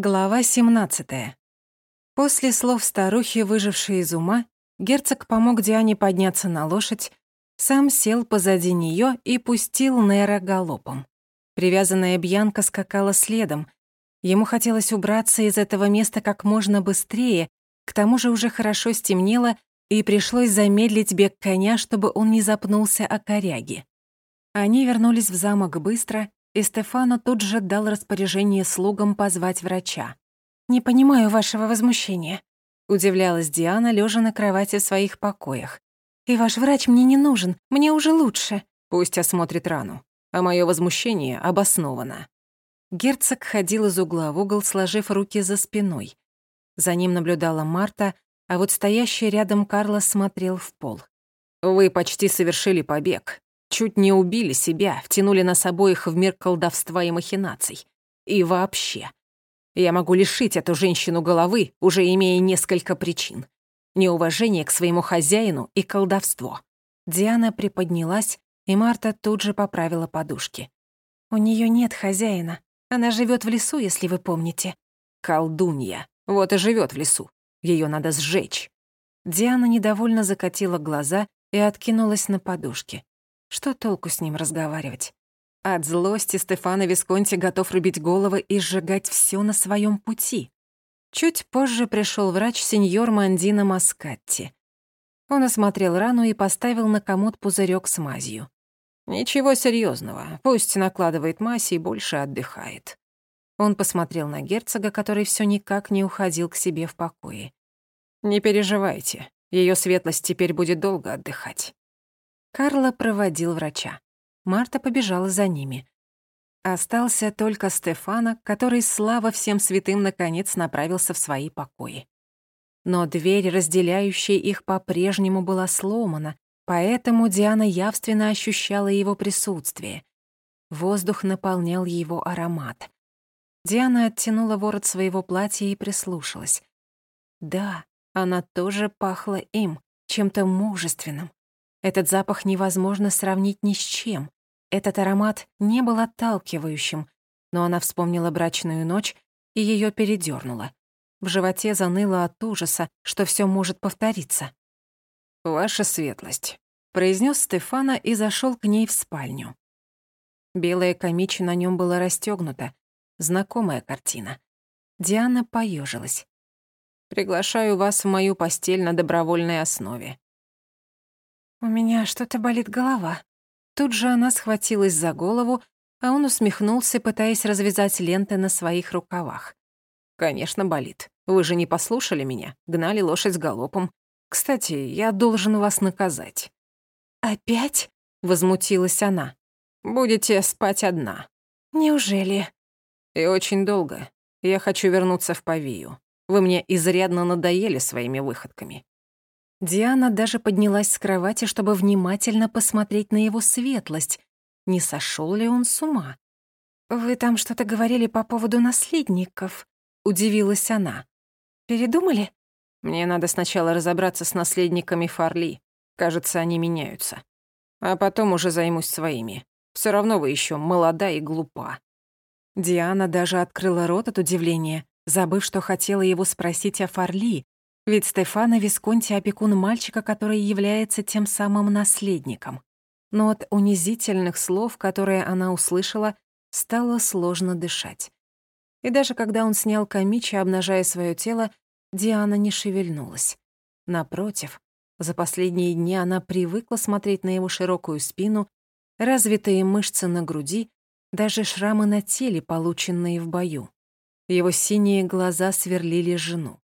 Глава 17. После слов старухи, выжившей из ума, герцог помог Диане подняться на лошадь, сам сел позади неё и пустил Нера галопом. Привязанная Бьянка скакала следом. Ему хотелось убраться из этого места как можно быстрее, к тому же уже хорошо стемнело, и пришлось замедлить бег коня, чтобы он не запнулся о коряги. Они вернулись в замок быстро, и Стефано тут же дал распоряжение слугам позвать врача. «Не понимаю вашего возмущения», — удивлялась Диана, лежа на кровати в своих покоях. «И ваш врач мне не нужен, мне уже лучше». «Пусть осмотрит рану, а мое возмущение обосновано». Герцог ходил из угла в угол, сложив руки за спиной. За ним наблюдала Марта, а вот стоящий рядом Карлос смотрел в пол. «Вы почти совершили побег. Чуть не убили себя, втянули нас обоих в мир колдовства и махинаций. И вообще. Я могу лишить эту женщину головы, уже имея несколько причин. Неуважение к своему хозяину и колдовство. Диана приподнялась, и Марта тут же поправила подушки. «У нее нет хозяина. Она живет в лесу, если вы помните». «Колдунья. Вот и живет в лесу. Ее надо сжечь». Диана недовольно закатила глаза и откинулась на подушке. Что толку с ним разговаривать? От злости Стефано Висконти готов рубить головы и сжигать все на своем пути. Чуть позже пришел врач сеньор Мандино Маскатти. Он осмотрел рану и поставил на комод пузырек с мазью. «Ничего серьезного. Пусть накладывает мазь и больше отдыхает». Он посмотрел на герцога, который все никак не уходил к себе в покое. «Не переживайте, ее светлость теперь будет долго отдыхать». Карло проводил врача. Марта побежала за ними. Остался только Стефана, который, слава всем святым, наконец направился в свои покои. Но дверь, разделяющая их, по-прежнему была сломана, поэтому Диана явственно ощущала его присутствие. Воздух наполнял его аромат. Диана оттянула ворот своего платья и прислушалась. Да, она тоже пахла им, чем-то мужественным, этот запах невозможно сравнить ни с чем. Этот аромат не был отталкивающим, но она вспомнила брачную ночь и ее передернула. В животе заныло от ужаса, что все может повториться. «Ваша светлость», — произнес Стефана и зашел к ней в спальню. Белая камича на нем была расстегнута. Знакомая картина. Диана поежилась. «Приглашаю вас в мою постель на добровольной основе. «У меня что-то болит голова». Тут же она схватилась за голову, а он усмехнулся, пытаясь развязать ленты на своих рукавах. «Конечно, болит. Вы же не послушали меня, гнали лошадь галопом. Кстати, я должен вас наказать». «Опять?» — возмутилась она. «Будете спать одна». «Неужели?» «И очень долго. Я хочу вернуться в Павию. Вы мне изрядно надоели своими выходками. Диана даже поднялась с кровати, чтобы внимательно посмотреть на его светлость. Не сошел ли он с ума? «Вы там что-то говорили по поводу наследников», — удивилась она. «Передумали?» «Мне надо сначала разобраться с наследниками Фарли. Кажется, они меняются. А потом уже займусь своими. Все равно вы еще молода и глупа». Диана даже открыла рот от удивления, забыв, что хотела его спросить о Фарли, ведь Стефано Висконти — опекун мальчика, который является тем самым наследником. Но от унизительных слов, которые она услышала, стало сложно дышать. И даже когда он снял камича, обнажая свое тело, Диана не шевельнулась. Напротив, за последние дни она привыкла смотреть на его широкую спину, развитые мышцы на груди, даже шрамы на теле, полученные в бою. Его синие глаза сверлили жену.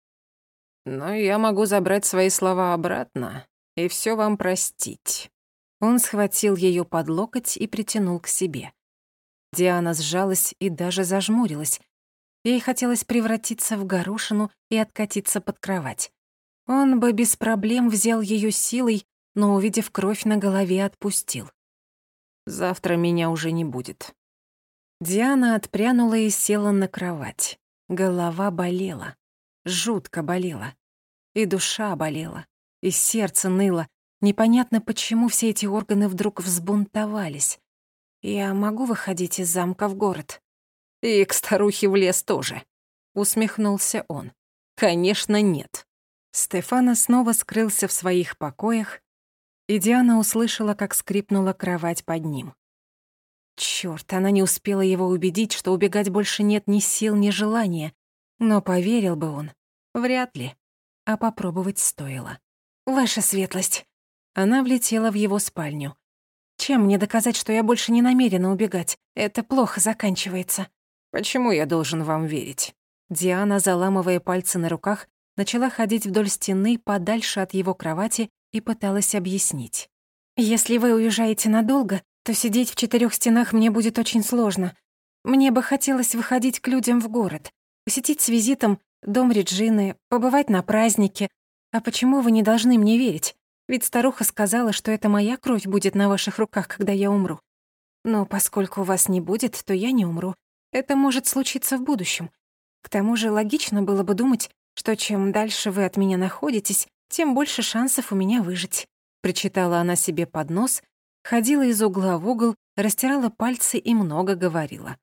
Но я могу забрать свои слова обратно и все вам простить». Он схватил ее под локоть и притянул к себе. Диана сжалась и даже зажмурилась. Ей хотелось превратиться в горошину и откатиться под кровать. Он бы без проблем взял ее силой, но, увидев кровь на голове, отпустил. «Завтра меня уже не будет». Диана отпрянула и села на кровать. Голова болела жутко болело. И душа болела, и сердце ныло. Непонятно, почему все эти органы вдруг взбунтовались. Я могу выходить из замка в город? И к старухе в лес тоже. усмехнулся он. Конечно, нет. Стефана снова скрылся в своих покоях, и Диана услышала, как скрипнула кровать под ним. Чёрт, она не успела его убедить, что убегать больше нет ни сил, ни желания. Но поверил бы он. Вряд ли. А попробовать стоило. «Ваша светлость». Она влетела в его спальню. «Чем мне доказать, что я больше не намерена убегать? Это плохо заканчивается». «Почему я должен вам верить?» Диана, заламывая пальцы на руках, начала ходить вдоль стены подальше от его кровати и пыталась объяснить. «Если вы уезжаете надолго, то сидеть в четырех стенах мне будет очень сложно. Мне бы хотелось выходить к людям в город, посетить с визитом дом Реджины, побывать на празднике. А почему вы не должны мне верить? Ведь старуха сказала, что это моя кровь будет на ваших руках, когда я умру. Но поскольку вас не будет, то я не умру. Это может случиться в будущем. К тому же логично было бы думать, что чем дальше вы от меня находитесь, тем больше шансов у меня выжить. Причитала она себе под нос ходила из угла в угол, растирала пальцы и много говорила.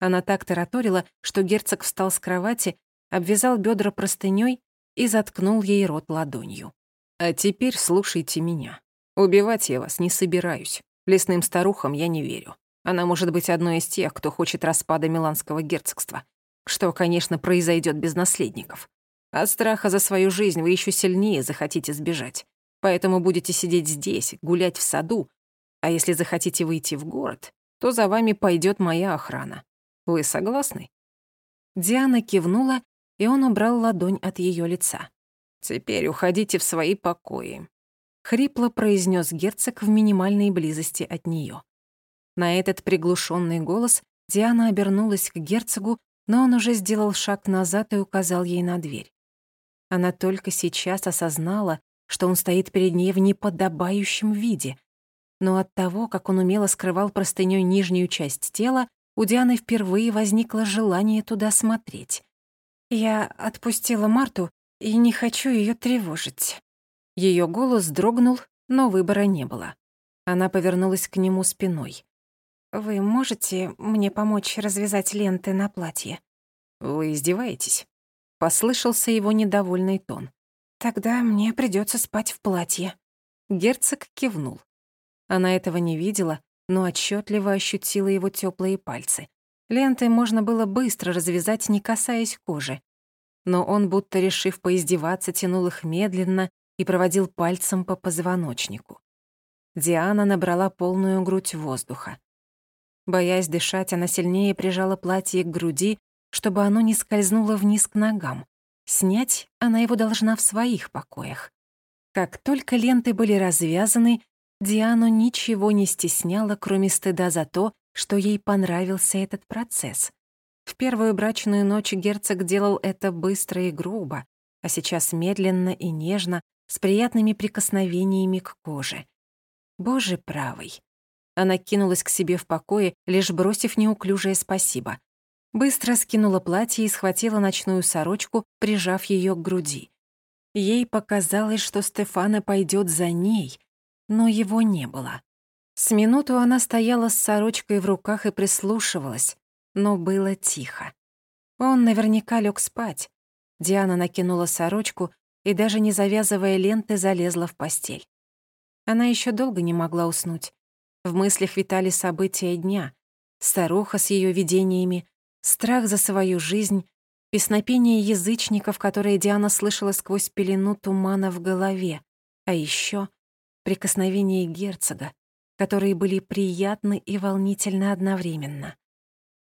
Она так тараторила, что герцог встал с кровати, обвязал бедра простынёй и заткнул ей рот ладонью. «А теперь слушайте меня. Убивать я вас не собираюсь. Лесным старухам я не верю. Она может быть одной из тех, кто хочет распада Миланского герцогства, что, конечно, произойдет без наследников. От страха за свою жизнь вы еще сильнее захотите сбежать. Поэтому будете сидеть здесь, гулять в саду, а если захотите выйти в город, то за вами пойдет моя охрана. Вы согласны?» Диана кивнула, и он убрал ладонь от ее лица. «Теперь уходите в свои покои», — хрипло произнес герцог в минимальной близости от нее. На этот приглушенный голос Диана обернулась к герцогу, но он уже сделал шаг назад и указал ей на дверь. Она только сейчас осознала, что он стоит перед ней в неподобающем виде, но от того, как он умело скрывал простынёй нижнюю часть тела, у Дианы впервые возникло желание туда смотреть. «Я отпустила Марту и не хочу её тревожить». Её голос дрогнул, но выбора не было. Она повернулась к нему спиной. «Вы можете мне помочь развязать ленты на платье?» «Вы издеваетесь?» Послышался его недовольный тон. «Тогда мне придётся спать в платье». Герцог кивнул. Она этого не видела, но отчетливо ощутила его теплые пальцы. Ленты можно было быстро развязать, не касаясь кожи. Но он, будто решив поиздеваться, тянул их медленно и проводил пальцем по позвоночнику. Диана набрала полную грудь воздуха. Боясь дышать, она сильнее прижала платье к груди, чтобы оно не скользнуло вниз к ногам. Снять она его должна в своих покоях. Как только ленты были развязаны, Диану ничего не стесняло, кроме стыда за то, что ей понравился этот процесс. В первую брачную ночь герцог делал это быстро и грубо, а сейчас медленно и нежно, с приятными прикосновениями к коже. Боже правый. Она кинулась к себе в покое, лишь бросив неуклюжее спасибо. Быстро скинула платье и схватила ночную сорочку, прижав ее к груди. Ей показалось, что Стефана пойдет за ней — но его не было. С минуту она стояла с сорочкой в руках и прислушивалась, но было тихо. Он наверняка лег спать. Диана накинула сорочку и, даже не завязывая ленты, залезла в постель. Она еще долго не могла уснуть. В мыслях витали события дня. Старуха с ее видениями, страх за свою жизнь, песнопение язычников, которые Диана слышала сквозь пелену тумана в голове. А еще прикосновения герцога, которые были приятны и волнительны одновременно.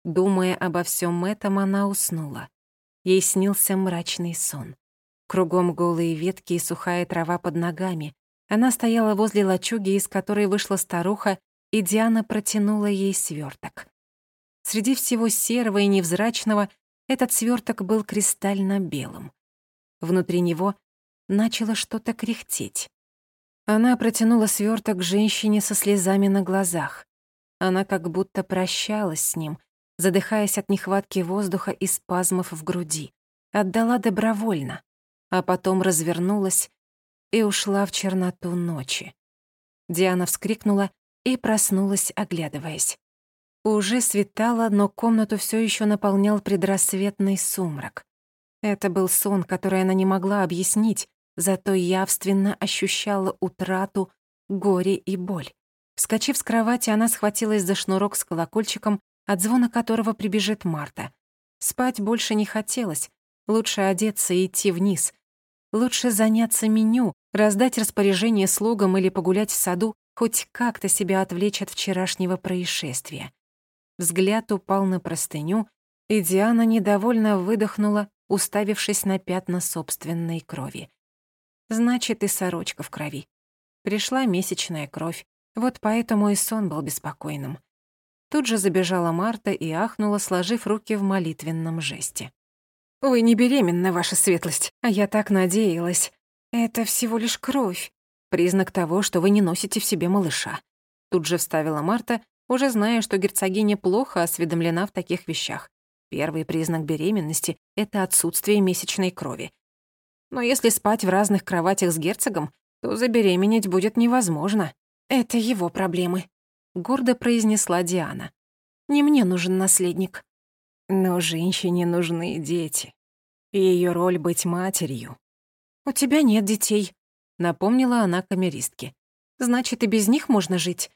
Думая обо всем этом, она уснула. Ей снился мрачный сон. Кругом голые ветки и сухая трава под ногами. Она стояла возле лачуги, из которой вышла старуха, и Диана протянула ей сверток. Среди всего серого и невзрачного этот сверток был кристально белым. Внутри него начало что-то кряхтеть. Она протянула сверток женщине со слезами на глазах. Она как будто прощалась с ним, задыхаясь от нехватки воздуха и спазмов в груди. Отдала добровольно, а потом развернулась и ушла в черноту ночи. Диана вскрикнула и проснулась, оглядываясь. Уже светало, но комнату все еще наполнял предрассветный сумрак. Это был сон, который она не могла объяснить, зато явственно ощущала утрату, горе и боль. Вскочив с кровати, она схватилась за шнурок с колокольчиком, от звона которого прибежит Марта. Спать больше не хотелось. Лучше одеться и идти вниз. Лучше заняться меню, раздать распоряжение слугам или погулять в саду, хоть как-то себя отвлечь от вчерашнего происшествия. Взгляд упал на простыню, и Диана недовольно выдохнула, уставившись на пятна собственной крови. Значит, и сорочка в крови. Пришла месячная кровь, вот поэтому и сон был беспокойным. Тут же забежала Марта и ахнула, сложив руки в молитвенном жесте. «Вы не беременна, ваша светлость, а я так надеялась. Это всего лишь кровь. Признак того, что вы не носите в себе малыша». Тут же вставила Марта, уже зная, что герцогиня плохо осведомлена в таких вещах. Первый признак беременности — это отсутствие месячной крови. Но если спать в разных кроватях с герцогом, то забеременеть будет невозможно. Это его проблемы, гордо произнесла Диана. Не мне нужен наследник. Но женщине нужны дети. Ее роль быть матерью. У тебя нет детей, напомнила она камеристке. Значит, и без них можно жить.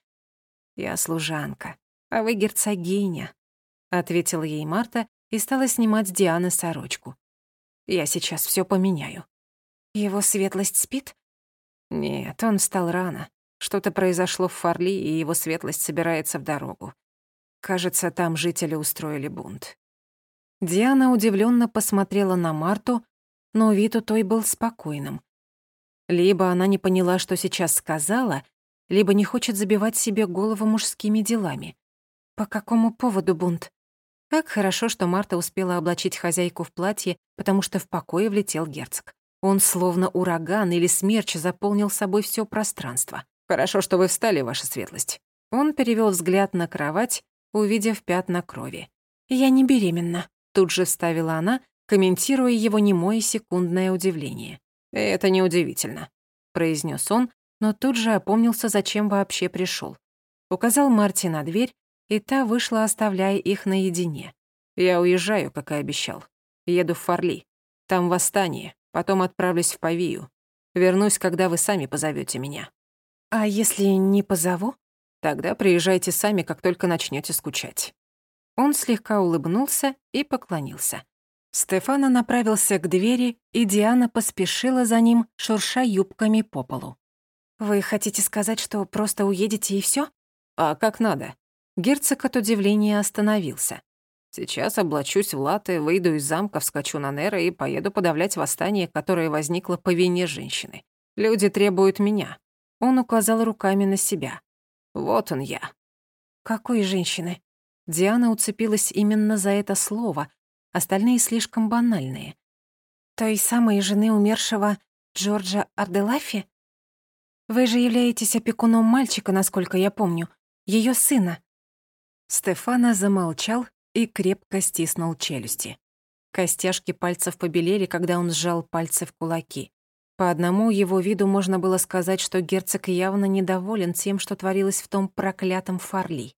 «Я служанка, а вы герцогиня», — ответила ей Марта и стала снимать с Дианы сорочку. «Я сейчас все поменяю». «Его светлость спит?» «Нет, он встал рано. Что-то произошло в Фарли, и его светлость собирается в дорогу. Кажется, там жители устроили бунт». Диана удивленно посмотрела на Марту, но вид у той был спокойным. Либо она не поняла, что сейчас сказала, либо не хочет забивать себе голову мужскими делами. По какому поводу бунт? Как хорошо, что Марта успела облачить хозяйку в платье, потому что в покое влетел герцог. Он словно ураган или смерч заполнил собой все пространство. «Хорошо, что вы встали, ваша светлость». Он перевел взгляд на кровать, увидев пятна крови. «Я не беременна», — тут же вставила она, комментируя его немое секундное удивление. «Это неудивительно», — произнес он, но тут же опомнился, зачем вообще пришел. Указал Марти на дверь, и та вышла, оставляя их наедине. «Я уезжаю, как и обещал. Еду в Фарли. Там восстание, потом отправлюсь в Павию. Вернусь, когда вы сами позовете меня». «А если не позову?» «Тогда приезжайте сами, как только начнете скучать». Он слегка улыбнулся и поклонился. Стефана направился к двери, и Диана поспешила за ним, шурша юбками по полу. «Вы хотите сказать, что просто уедете и все? «А как надо?» Герцог от удивления остановился. «Сейчас облачусь в латы, выйду из замка, вскочу на Нера и поеду подавлять восстание, которое возникло по вине женщины. Люди требуют меня». Он указал руками на себя. «Вот он я». «Какой женщины?» Диана уцепилась именно за это слово, остальные слишком банальные. «Той самой жены умершего Джорджа Арделафи?» Вы же являетесь опекуном мальчика, насколько я помню, ее сына». Стефана замолчал и крепко стиснул челюсти. Костяшки пальцев побелели, когда он сжал пальцы в кулаки. По одному его виду можно было сказать, что герцог явно недоволен тем, что творилось в том проклятом Фарли.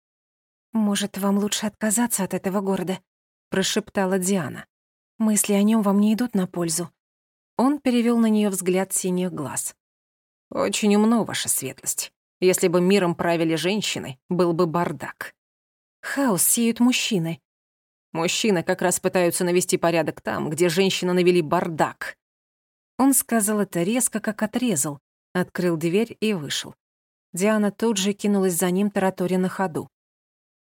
«Может, вам лучше отказаться от этого города?» — прошептала Диана. «Мысли о нем вам не идут на пользу». Он перевел на нее взгляд синих глаз. «Очень умно, ваша светлость. Если бы миром правили женщины, был бы бардак. Хаос сеют мужчины. Мужчины как раз пытаются навести порядок там, где женщины навели бардак». Он сказал это резко, как отрезал, открыл дверь и вышел. Диана тут же кинулась за ним, тараторя на ходу.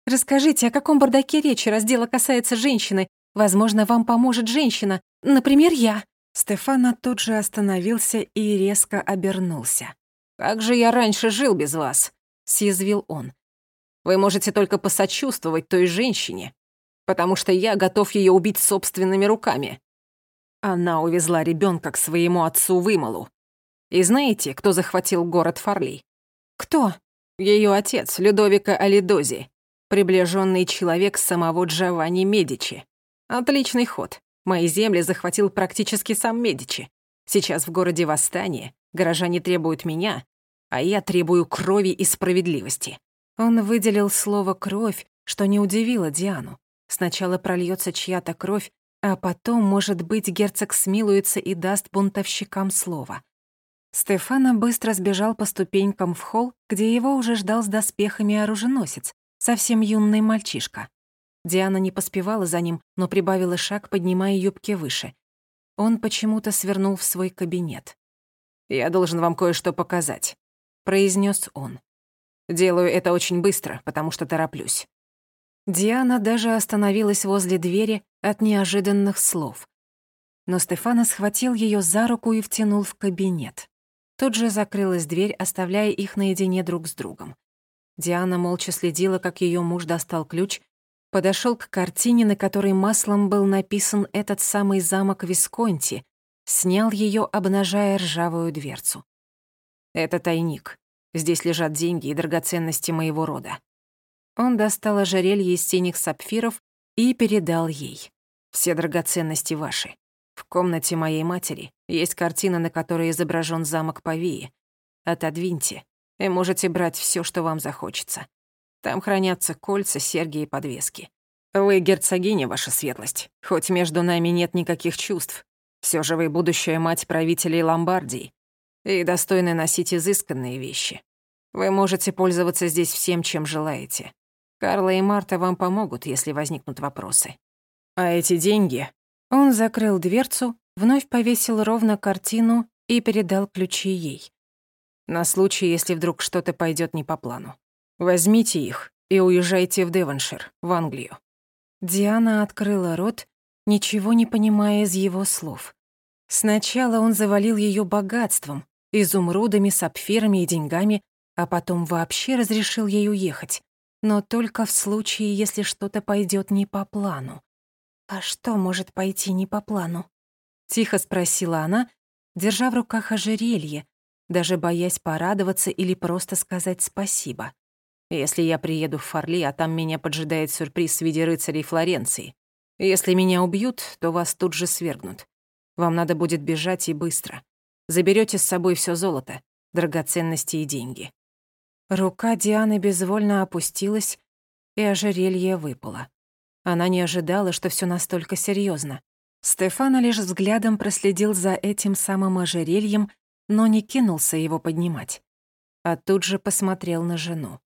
«Расскажите, о каком бардаке речь, раз дело касается женщины? Возможно, вам поможет женщина, например, я». Стефана тут же остановился и резко обернулся. «Как же я раньше жил без вас?» — съязвил он. «Вы можете только посочувствовать той женщине, потому что я готов ее убить собственными руками. Она увезла ребенка к своему отцу Вымолу. И знаете, кто захватил город Фарли? Кто? Ее отец, Людовика Алидози, приближенный человек самого Джованни Медичи. Отличный ход. Мои земли захватил практически сам Медичи. Сейчас в городе восстание, горожане требуют меня, а я требую крови и справедливости». Он выделил слово «кровь», что не удивило Диану. Сначала прольется чья-то кровь, а потом, может быть, герцог смилуется и даст бунтовщикам слово. Стефана быстро сбежал по ступенькам в холл, где его уже ждал с доспехами оруженосец, совсем юный мальчишка. Диана не поспевала за ним, но прибавила шаг, поднимая юбки выше. Он почему-то свернул в свой кабинет. «Я должен вам кое-что показать», — произнес он. «Делаю это очень быстро, потому что тороплюсь». Диана даже остановилась возле двери от неожиданных слов. Но Стефана схватил ее за руку и втянул в кабинет. Тут же закрылась дверь, оставляя их наедине друг с другом. Диана молча следила, как ее муж достал ключ, подошел к картине, на которой маслом был написан этот самый замок Висконти, снял ее, обнажая ржавую дверцу. «Это тайник. Здесь лежат деньги и драгоценности моего рода». Он достал ожерелье из синих сапфиров и передал ей. «Все драгоценности ваши. В комнате моей матери есть картина, на которой изображен замок Павии. Отодвиньте, и можете брать все, что вам захочется. Там хранятся кольца, серьги и подвески. Вы герцогиня, ваша светлость, хоть между нами нет никаких чувств. Все же вы будущая мать правителей Ломбардии и достойны носить изысканные вещи. Вы можете пользоваться здесь всем, чем желаете. Карла и Марта вам помогут, если возникнут вопросы. А эти деньги... Он закрыл дверцу, вновь повесил ровно картину и передал ключи ей. На случай, если вдруг что-то пойдет не по плану. Возьмите их и уезжайте в Девоншир, в Англию. Диана открыла рот, ничего не понимая из его слов. Сначала он завалил ее богатством, изумрудами, сапфирами и деньгами, а потом вообще разрешил ей уехать. Но только в случае, если что-то пойдет не по плану. «А что может пойти не по плану?» Тихо спросила она, держа в руках ожерелье, даже боясь порадоваться или просто сказать спасибо. Если я приеду в Фарли, а там меня поджидает сюрприз в виде рыцарей Флоренции. Если меня убьют, то вас тут же свергнут. Вам надо будет бежать и быстро. Заберете с собой все золото, драгоценности и деньги». Рука Дианы безвольно опустилась, и ожерелье выпало. Она не ожидала, что все настолько серьезно. Стефана лишь взглядом проследил за этим самым ожерельем, но не кинулся его поднимать. А тут же посмотрел на жену.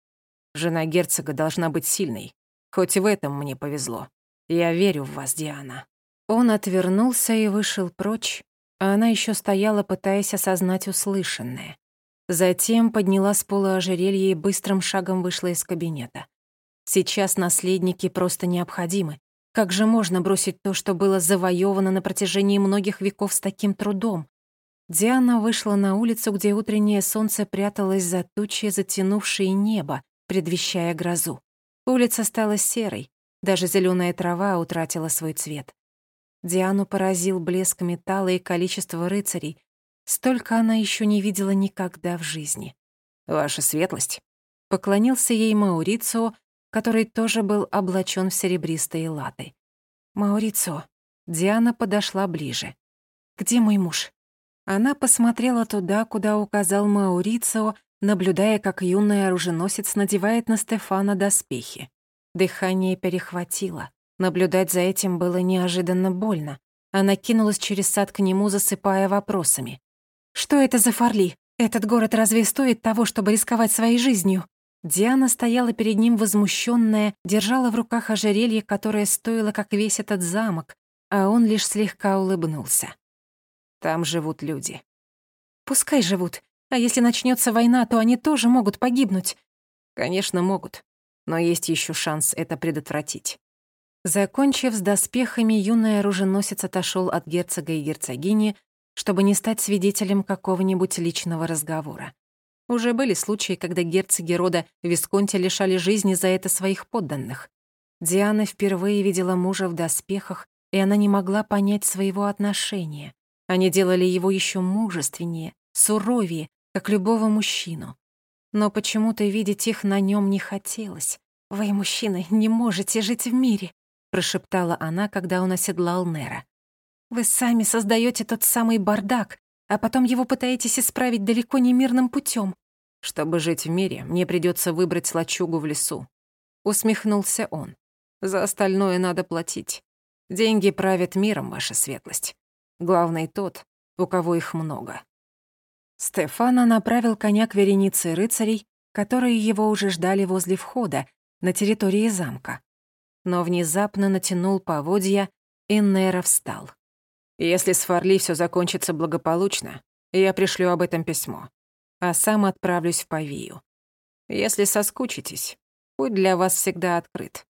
Жена герцога должна быть сильной. Хоть в этом мне повезло. Я верю в вас, Диана». Он отвернулся и вышел прочь, она еще стояла, пытаясь осознать услышанное. Затем подняла с пола ожерелье и быстрым шагом вышла из кабинета. Сейчас наследники просто необходимы. Как же можно бросить то, что было завоевано на протяжении многих веков с таким трудом? Диана вышла на улицу, где утреннее солнце пряталось за тучи, затянувшие небо, предвещая грозу. Улица стала серой, даже зеленая трава утратила свой цвет. Диану поразил блеск металла и количество рыцарей. Столько она еще не видела никогда в жизни. «Ваша светлость», — поклонился ей Маурицио, который тоже был облачен в серебристые латы. «Маурицио», Диана подошла ближе. «Где мой муж?» Она посмотрела туда, куда указал Маурицио, наблюдая, как юный оруженосец надевает на Стефана доспехи. Дыхание перехватило. Наблюдать за этим было неожиданно больно. Она кинулась через сад к нему, засыпая вопросами. «Что это за Фарли? Этот город разве стоит того, чтобы рисковать своей жизнью?» Диана стояла перед ним возмущенная, держала в руках ожерелье, которое стоило, как весь этот замок, а он лишь слегка улыбнулся. «Там живут люди». «Пускай живут. А если начнется война, то они тоже могут погибнуть. Конечно, могут. Но есть еще шанс это предотвратить. Закончив с доспехами, юный оруженосец отошел от герцога и герцогини, чтобы не стать свидетелем какого-нибудь личного разговора. Уже были случаи, когда герцоги рода Висконти лишали жизни за это своих подданных. Диана впервые видела мужа в доспехах, и она не могла понять своего отношения. Они делали его еще мужественнее, суровее, как любого мужчину. Но почему-то видеть их на нем не хотелось. «Вы, мужчины, не можете жить в мире», — прошептала она, когда он оседлал Нера. «Вы сами создаете тот самый бардак, а потом его пытаетесь исправить далеко не мирным путем. Чтобы жить в мире, мне придется выбрать лачугу в лесу. Усмехнулся он. За остальное надо платить. Деньги правят миром, ваша светлость. Главный тот, у кого их много. Стефана направил коня к веренице рыцарей, которые его уже ждали возле входа, на территории замка. Но внезапно натянул поводья, и Нейра встал. «Если с Фарли всё закончится благополучно, я пришлю об этом письмо, а сам отправлюсь в Павию. Если соскучитесь, путь для вас всегда открыт.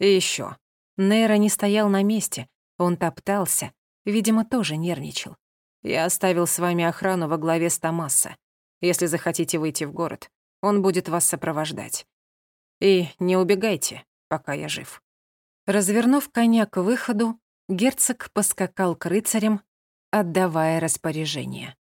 И ещё, Нейра не стоял на месте, он топтался, видимо, тоже нервничал. Я оставил с вами охрану во главе с Томаса. Если захотите выйти в город, он будет вас сопровождать. И не убегайте, пока я жив». Развернув коня к выходу, герцог поскакал к рыцарям, отдавая распоряжение.